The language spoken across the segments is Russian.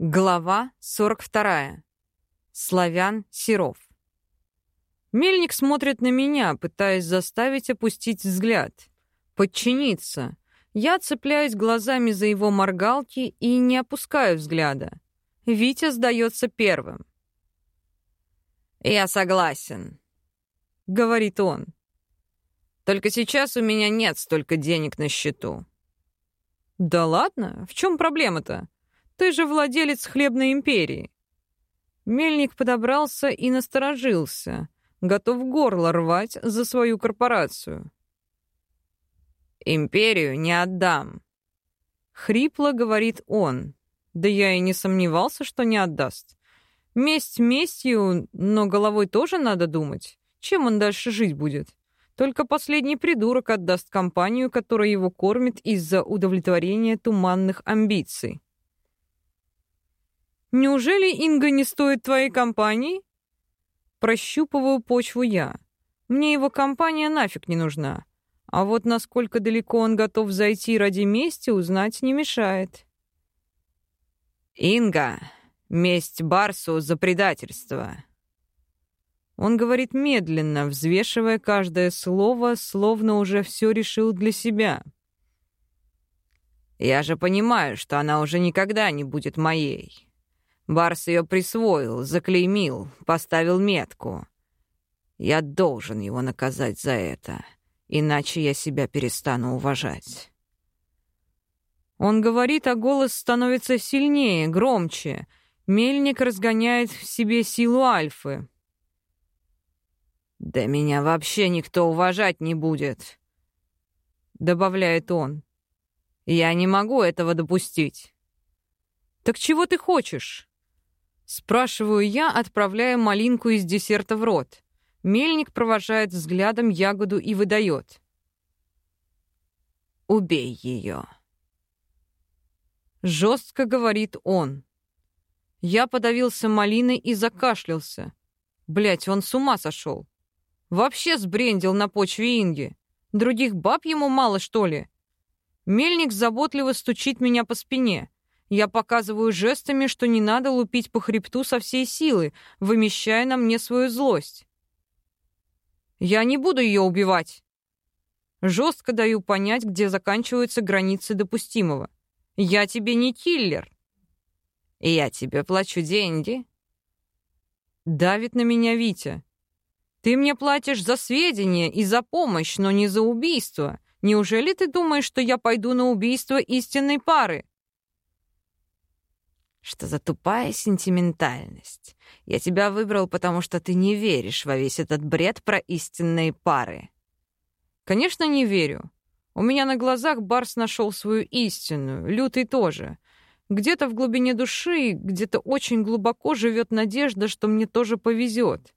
Глава 42. Славян Серов. Мельник смотрит на меня, пытаясь заставить опустить взгляд. Подчиниться. Я цепляюсь глазами за его моргалки и не опускаю взгляда. Витя сдается первым. «Я согласен», — говорит он. «Только сейчас у меня нет столько денег на счету». «Да ладно? В чем проблема-то?» Ты же владелец хлебной империи. Мельник подобрался и насторожился, готов горло рвать за свою корпорацию. «Империю не отдам», — хрипло говорит он. Да я и не сомневался, что не отдаст. Месть местью, но головой тоже надо думать. Чем он дальше жить будет? Только последний придурок отдаст компанию, которая его кормит из-за удовлетворения туманных амбиций. Неужели Инга не стоит твоей компании? Прощупываю почву я. Мне его компания нафиг не нужна. А вот насколько далеко он готов зайти ради мести, узнать не мешает. Инга, месть Барсу за предательство. Он говорит медленно, взвешивая каждое слово, словно уже все решил для себя. Я же понимаю, что она уже никогда не будет моей. Барс ее присвоил, заклеймил, поставил метку. Я должен его наказать за это, иначе я себя перестану уважать. Он говорит, а голос становится сильнее, громче. Мельник разгоняет в себе силу Альфы. «Да меня вообще никто уважать не будет», — добавляет он. «Я не могу этого допустить». «Так чего ты хочешь?» Спрашиваю я, отправляя малинку из десерта в рот. Мельник провожает взглядом ягоду и выдает. «Убей ее!» Жестко говорит он. Я подавился малиной и закашлялся. Блять, он с ума сошел. Вообще сбрендил на почве Инги. Других баб ему мало, что ли? Мельник заботливо стучит меня по спине. Я показываю жестами, что не надо лупить по хребту со всей силы, вымещая на мне свою злость. Я не буду ее убивать. Жестко даю понять, где заканчиваются границы допустимого. Я тебе не киллер. Я тебе плачу деньги. Давит на меня Витя. Ты мне платишь за сведения и за помощь, но не за убийство. Неужели ты думаешь, что я пойду на убийство истинной пары? Что за тупая сентиментальность? Я тебя выбрал, потому что ты не веришь во весь этот бред про истинные пары. Конечно, не верю. У меня на глазах Барс нашел свою истинную, Лютый тоже. Где-то в глубине души, где-то очень глубоко живет надежда, что мне тоже повезет.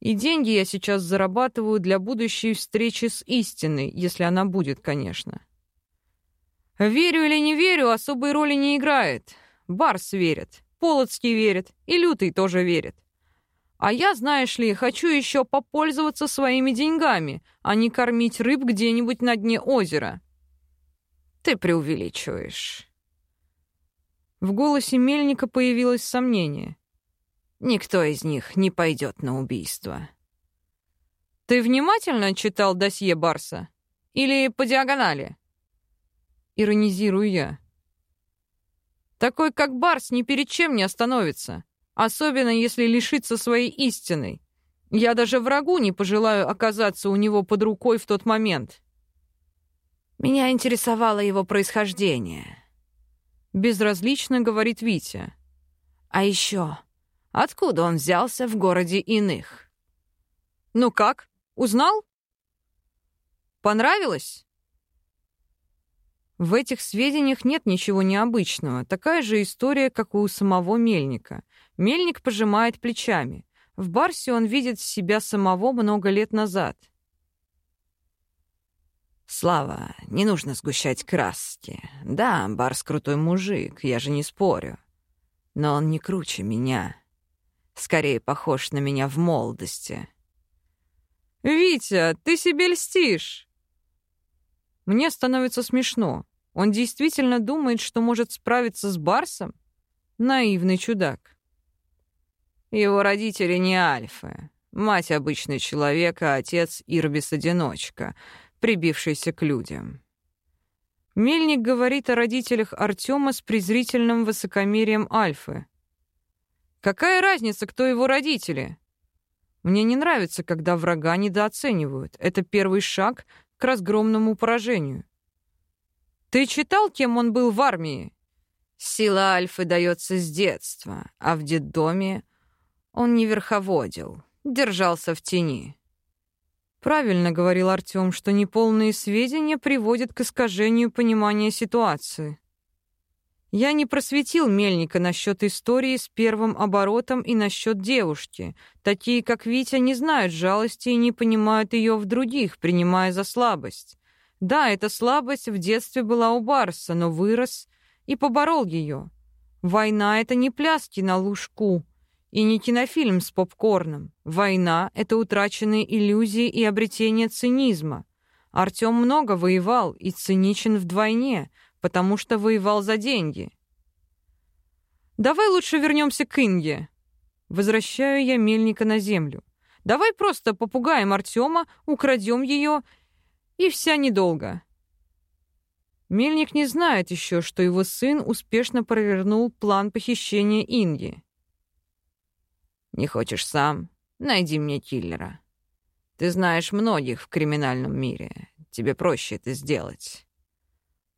И деньги я сейчас зарабатываю для будущей встречи с истиной, если она будет, конечно. Верю или не верю, особой роли не играет. Барс верит, Полоцкий верит, и Лютый тоже верит. А я, знаешь ли, хочу еще попользоваться своими деньгами, а не кормить рыб где-нибудь на дне озера. Ты преувеличиваешь. В голосе Мельника появилось сомнение. Никто из них не пойдет на убийство. Ты внимательно читал досье Барса? Или по диагонали? Иронизирую я. Такой, как Барс, ни перед чем не остановится. Особенно, если лишится своей истины. Я даже врагу не пожелаю оказаться у него под рукой в тот момент. Меня интересовало его происхождение. Безразлично говорит Витя. А еще, откуда он взялся в городе иных? Ну как, узнал? Понравилось? В этих сведениях нет ничего необычного. Такая же история, как у самого Мельника. Мельник пожимает плечами. В Барсе он видит себя самого много лет назад. «Слава, не нужно сгущать краски. Да, Барс крутой мужик, я же не спорю. Но он не круче меня. Скорее похож на меня в молодости». «Витя, ты себе льстишь!» Мне становится смешно. Он действительно думает, что может справиться с Барсом? Наивный чудак. Его родители не альфы. Мать обычный человек, а отец Ирбис-одиночка, прибившийся к людям. Мельник говорит о родителях Артема с презрительным высокомерием Альфы. Какая разница, кто его родители? Мне не нравится, когда врага недооценивают. Это первый шаг к разгромному поражению. Ты читал, кем он был в армии? Сила Альфы дается с детства, а в детдоме он не верховодил, держался в тени. Правильно говорил Артём, что неполные сведения приводят к искажению понимания ситуации. Я не просветил Мельника насчет истории с первым оборотом и насчет девушки. Такие, как Витя, не знают жалости и не понимают ее в других, принимая за слабость. Да, эта слабость в детстве была у Барса, но вырос и поборол ее. Война — это не пляски на лужку — и не кинофильм с попкорном. Война — это утраченные иллюзии и обретение цинизма. Артём много воевал и циничен вдвойне, потому что воевал за деньги. «Давай лучше вернемся к Инге». Возвращаю я мельника на землю. «Давай просто попугаем Артема, украдем ее, и вся недолго». Мельник не знает еще, что его сын успешно провернул план похищения Инги. Не хочешь сам? Найди мне киллера. Ты знаешь многих в криминальном мире. Тебе проще это сделать.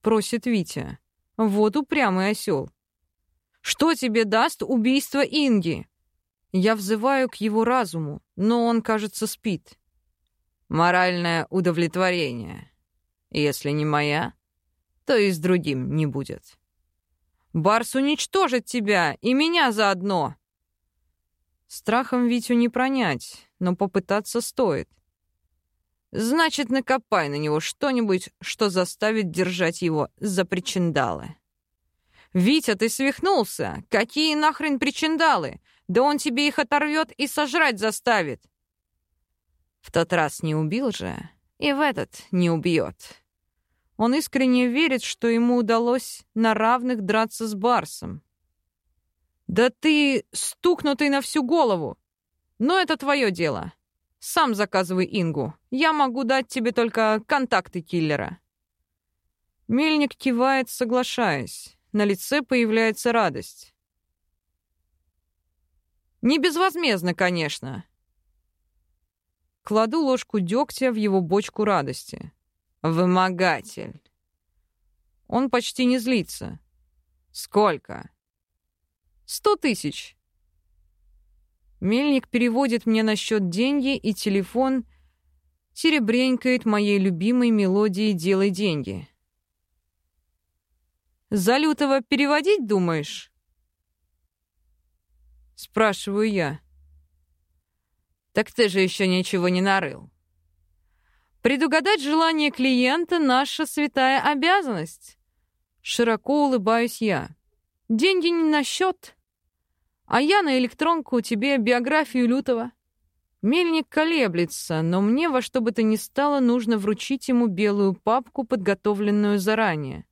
Просит Витя. Вот упрямый осел. Что тебе даст убийство Инги? Я взываю к его разуму, но он, кажется, спит. Моральное удовлетворение. Если не моя, то и с другим не будет. Барс уничтожит тебя и меня заодно. Страхом Витю не пронять, но попытаться стоит. Значит, накопай на него что-нибудь, что заставит держать его за причиндалы. «Витя, ты свихнулся! Какие нахрен причиндалы? Да он тебе их оторвет и сожрать заставит!» В тот раз не убил же, и в этот не убьет. Он искренне верит, что ему удалось на равных драться с Барсом. «Да ты стукнутый на всю голову! Но это твое дело. Сам заказывай Ингу. Я могу дать тебе только контакты киллера». Мельник кивает, соглашаясь. На лице появляется радость. «Не безвозмездно, конечно». Кладу ложку дегтя в его бочку радости. «Вымогатель». Он почти не злится. «Сколько?» Сто тысяч. Мельник переводит мне на счет деньги, и телефон серебренькает моей любимой мелодией «Делай деньги». «За лютого переводить, думаешь?» Спрашиваю я. «Так ты же еще ничего не нарыл». «Предугадать желание клиента — наша святая обязанность». Широко улыбаюсь я. «Деньги не на счет, а я на электронку тебе биографию Лютого. Мельник колеблется, но мне во что бы то ни стало нужно вручить ему белую папку, подготовленную заранее.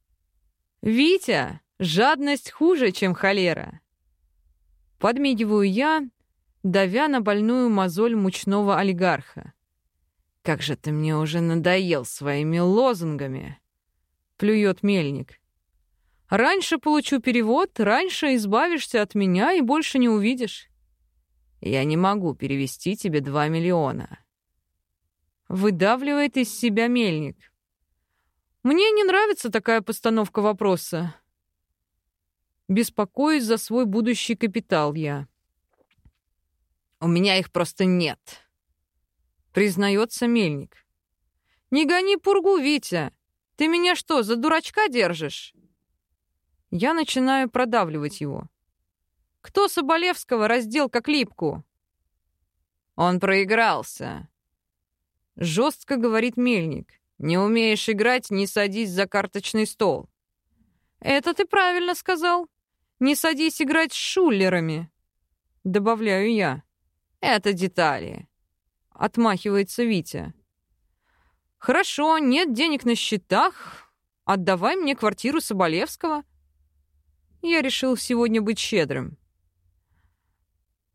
«Витя, жадность хуже, чем холера!» Подмигиваю я, давя на больную мозоль мучного олигарха. «Как же ты мне уже надоел своими лозунгами!» — плюет мельник. Раньше получу перевод, раньше избавишься от меня и больше не увидишь. Я не могу перевести тебе два миллиона. Выдавливает из себя мельник. Мне не нравится такая постановка вопроса. Беспокоюсь за свой будущий капитал я. У меня их просто нет, признается мельник. Не гони пургу, Витя. Ты меня что, за дурачка держишь? Я начинаю продавливать его. Кто Соболевского раздел как липку? Он проигрался. Жестко говорит Мельник. Не умеешь играть, не садись за карточный стол. Это ты правильно сказал. Не садись играть с шулерами. Добавляю я. Это детали. Отмахивается Витя. Хорошо, нет денег на счетах. Отдавай мне квартиру Соболевского. Я решил сегодня быть щедрым.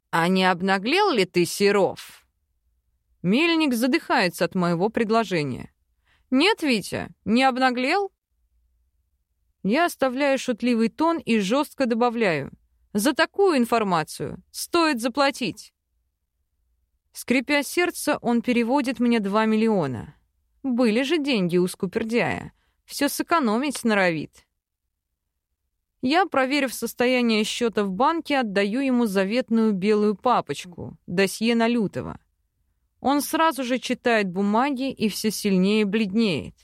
«А не обнаглел ли ты, Серов?» Мельник задыхается от моего предложения. «Нет, Витя, не обнаглел?» Я оставляю шутливый тон и жестко добавляю. «За такую информацию стоит заплатить». Скрипя сердце, он переводит мне 2 миллиона. Были же деньги у скупердяя. Все сэкономить норовит. Я, проверив состояние счета в банке, отдаю ему заветную белую папочку, досье на Лютого. Он сразу же читает бумаги и все сильнее бледнеет.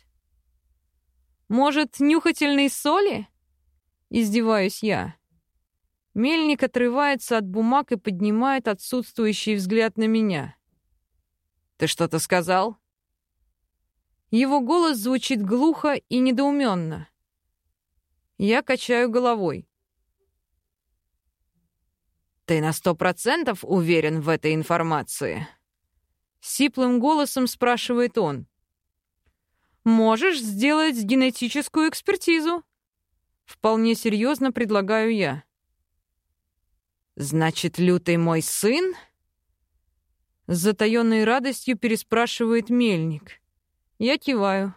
«Может, нюхательные соли?» Издеваюсь я. Мельник отрывается от бумаг и поднимает отсутствующий взгляд на меня. «Ты что-то сказал?» Его голос звучит глухо и недоуменно. Я качаю головой. «Ты на сто процентов уверен в этой информации?» Сиплым голосом спрашивает он. «Можешь сделать генетическую экспертизу?» Вполне серьезно предлагаю я. «Значит, Лютый мой сын?» С затаённой радостью переспрашивает Мельник. Я киваю.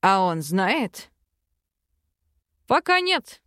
«А он знает?» «Пока нет.